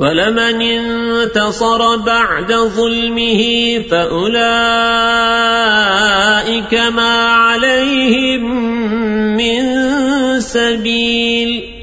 ولمن انتصر بعد ظلمه فأولئك ما عليهم من سبيل